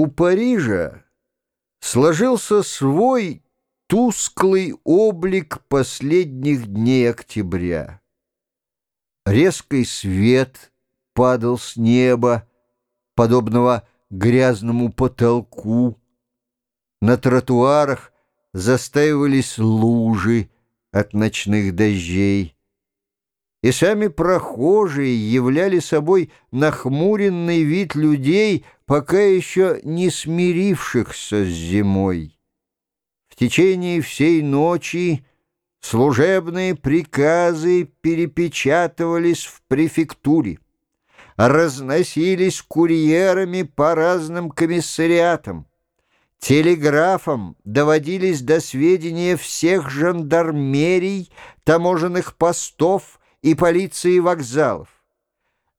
У Парижа сложился свой тусклый облик последних дней октября. Резкий свет падал с неба, подобного грязному потолку. На тротуарах застаивались лужи от ночных дождей и сами прохожие являли собой нахмуренный вид людей, пока еще не смирившихся с зимой. В течение всей ночи служебные приказы перепечатывались в префектуре, разносились курьерами по разным комиссариатам, Телеграфом доводились до сведения всех жандармерий, таможенных постов и полиции вокзалов.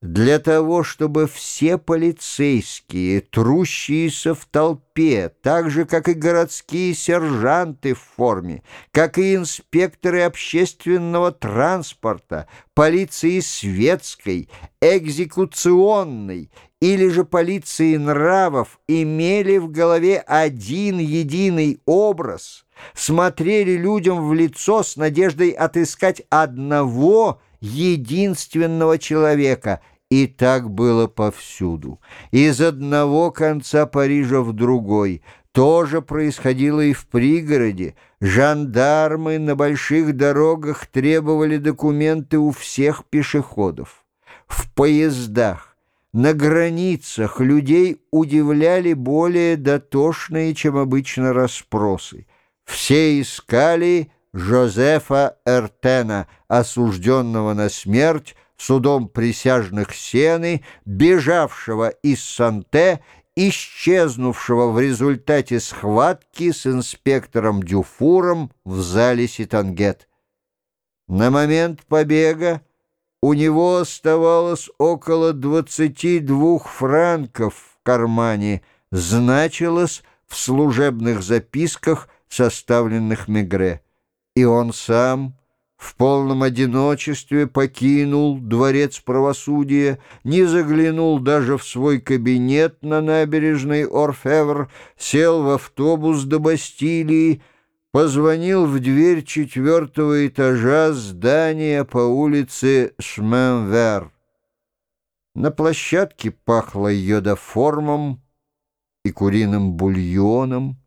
Для того, чтобы все полицейские, трущиеся в толпе, так же, как и городские сержанты в форме, как и инспекторы общественного транспорта, полиции светской, экзекуционной или же полиции нравов, имели в голове один единый образ, смотрели людям в лицо с надеждой отыскать одного – единственного человека, и так было повсюду. Из одного конца Парижа в другой. То же происходило и в пригороде. Жандармы на больших дорогах требовали документы у всех пешеходов. В поездах, на границах людей удивляли более дотошные, чем обычно, расспросы. Все искали Жозефа Эртена, осужденного на смерть судом присяжных Сены, бежавшего из Санте, исчезнувшего в результате схватки с инспектором Дюфуром в зале Ситангет. На момент побега у него оставалось около 22 франков в кармане, значилось в служебных записках, составленных Мегре и он сам в полном одиночестве покинул дворец правосудия, не заглянул даже в свой кабинет на набережной Орфевр, сел в автобус до Бастилии, позвонил в дверь четвертого этажа здания по улице Шменвер. На площадке пахло йодоформом и куриным бульоном.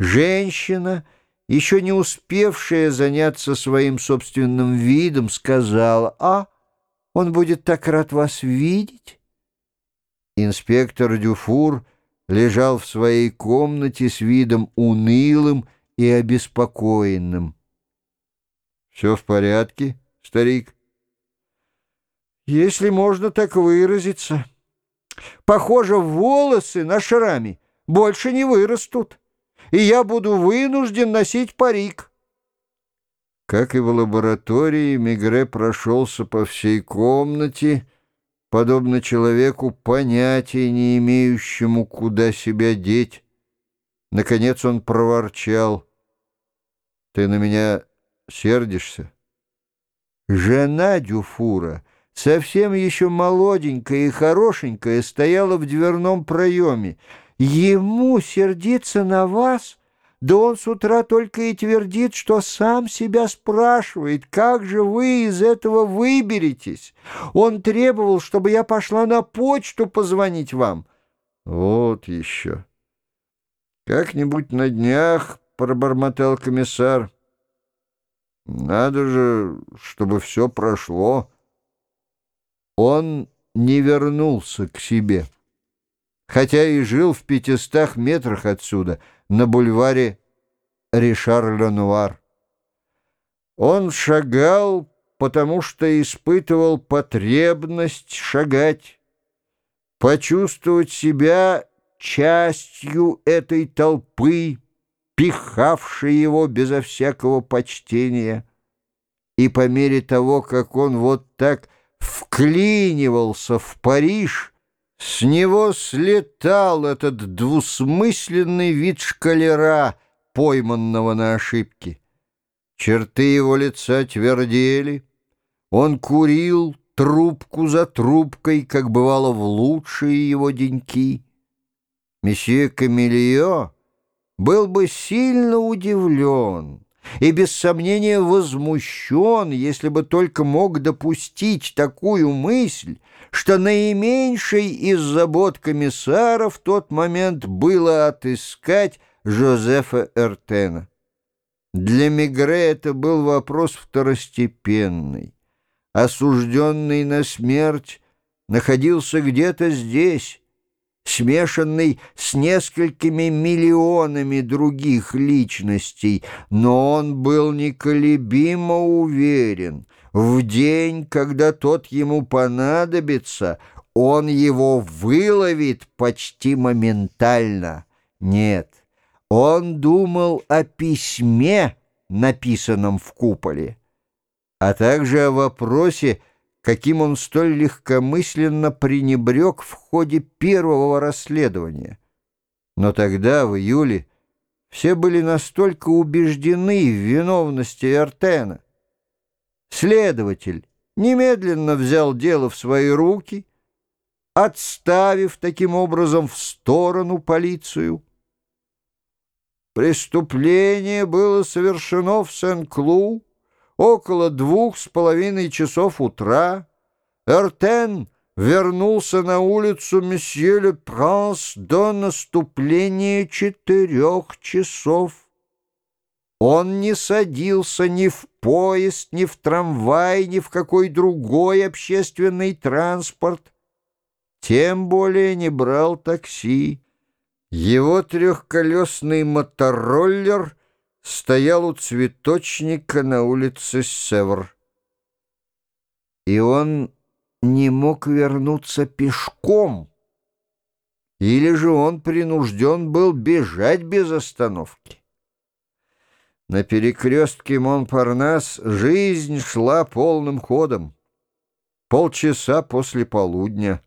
Женщина — еще не успевшая заняться своим собственным видом, сказала, «А, он будет так рад вас видеть». Инспектор Дюфур лежал в своей комнате с видом унылым и обеспокоенным. «Все в порядке, старик?» «Если можно так выразиться. Похоже, волосы на шраме больше не вырастут» и я буду вынужден носить парик». Как и в лаборатории, Мигре прошелся по всей комнате, подобно человеку, понятия не имеющему, куда себя деть. Наконец он проворчал. «Ты на меня сердишься?» Жена Дюфура, совсем еще молоденькая и хорошенькая, стояла в дверном проеме. Ему сердиться на вас? Да он с утра только и твердит, что сам себя спрашивает, как же вы из этого выберетесь. Он требовал, чтобы я пошла на почту позвонить вам. Вот еще. Как-нибудь на днях, — пробормотал комиссар. Надо же, чтобы все прошло. Он не вернулся к себе хотя и жил в пятистах метрах отсюда, на бульваре Ришар-Ленуар. Он шагал, потому что испытывал потребность шагать, почувствовать себя частью этой толпы, пихавшей его безо всякого почтения. И по мере того, как он вот так вклинивался в Париж, с него слетал этот двусмысленный вид шкалера, пойманного на ошибке. Черты его лица твердели, он курил трубку за трубкой, как бывало в лучшие его деньки. Месье Камильо был бы сильно удивлен и без сомнения возмущен, если бы только мог допустить такую мысль, что наименьшей из забот комиссара в тот момент было отыскать Жозефа Эртена. Для Мигре это был вопрос второстепенный. Осужденный на смерть находился где-то здесь, смешанный с несколькими миллионами других личностей, но он был неколебимо уверен. В день, когда тот ему понадобится, он его выловит почти моментально. Нет, он думал о письме, написанном в куполе, а также о вопросе, каким он столь легкомысленно пренебрег в ходе первого расследования. Но тогда, в июле, все были настолько убеждены в виновности Эртена. Следователь немедленно взял дело в свои руки, отставив таким образом в сторону полицию. Преступление было совершено в Сен-Клу, Около двух с половиной часов утра Эртен вернулся на улицу Месье Ле Пранс до наступления четырех часов. Он не садился ни в поезд, ни в трамвай, ни в какой другой общественный транспорт, тем более не брал такси. Его трехколесный мотороллер — стоял у цветочника на улице Севр. И он не мог вернуться пешком, или же он принужден был бежать без остановки. На перекрестке Монпарнас жизнь шла полным ходом. Полчаса после полудня.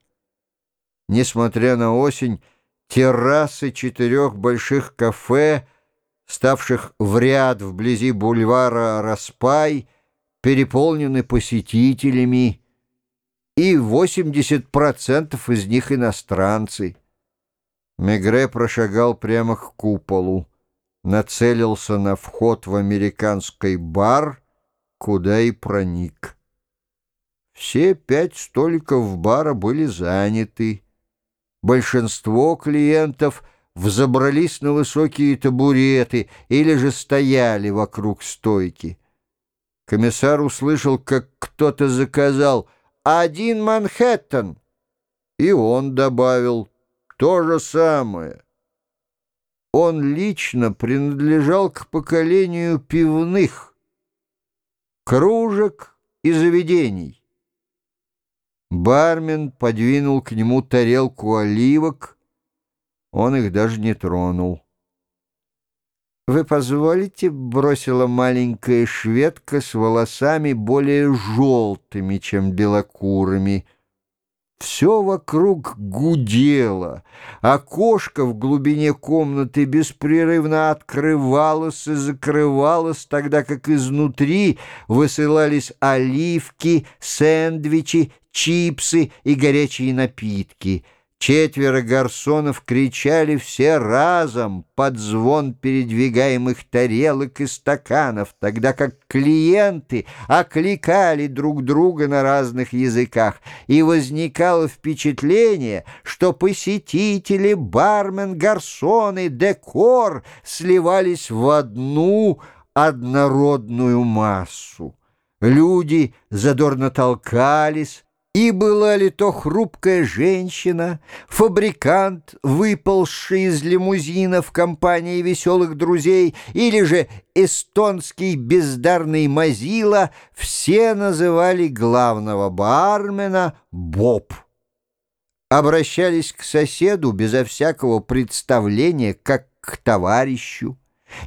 Несмотря на осень, террасы четырех больших кафе — ставших в ряд вблизи бульвара Распай, переполнены посетителями, и 80% из них иностранцы. Мегре прошагал прямо к куполу, нацелился на вход в американский бар, куда и проник. Все пять столиков бара были заняты. Большинство клиентов — взобрались на высокие табуреты или же стояли вокруг стойки. Комиссар услышал, как кто-то заказал «один Манхэттен», и он добавил «то же самое». Он лично принадлежал к поколению пивных, кружек и заведений. Бармен подвинул к нему тарелку оливок, он их даже не тронул. «Вы позволите?» — бросила маленькая шведка с волосами более желтыми, чем белокурыми. Все вокруг гудело. Окошко в глубине комнаты беспрерывно открывалось и закрывалось, тогда как изнутри высылались оливки, сэндвичи, чипсы и горячие напитки — Четверо гарсонов кричали все разом под звон передвигаемых тарелок и стаканов, тогда как клиенты окликали друг друга на разных языках, и возникало впечатление, что посетители, бармен, гарсоны, декор сливались в одну однородную массу. Люди задорно толкались, и была ли то хрупкая женщина, фабрикант, выползший из лимузина в компании веселых друзей, или же эстонский бездарный Мазила, все называли главного бармена Боб. Обращались к соседу безо всякого представления, как к товарищу.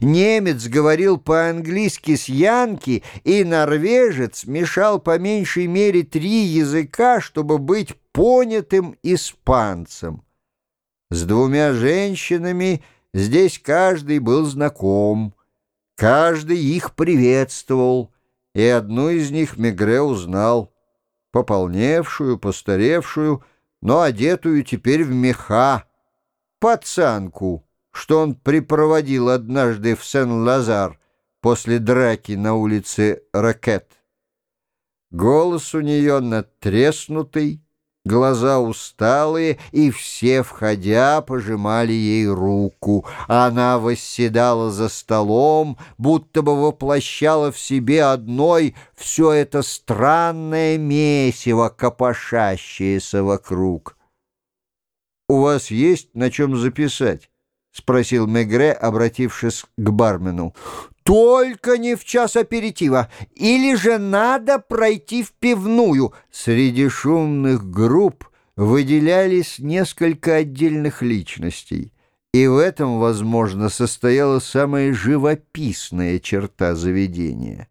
Немец говорил по-английски с янки, и норвежец мешал по меньшей мере три языка, чтобы быть понятым испанцем. С двумя женщинами здесь каждый был знаком, каждый их приветствовал, и одну из них Мегре узнал, пополневшую, постаревшую, но одетую теперь в меха, пацанку, что он припроводил однажды в Сен-Лазар после драки на улице Ракет. Голос у нее натреснутый, глаза усталые, и все, входя, пожимали ей руку. Она восседала за столом, будто бы воплощала в себе одной все это странное месиво, копошащееся вокруг. «У вас есть на чем записать?» — спросил Мегре, обратившись к бармену. «Только не в час аперитива. Или же надо пройти в пивную». Среди шумных групп выделялись несколько отдельных личностей. И в этом, возможно, состояла самая живописная черта заведения.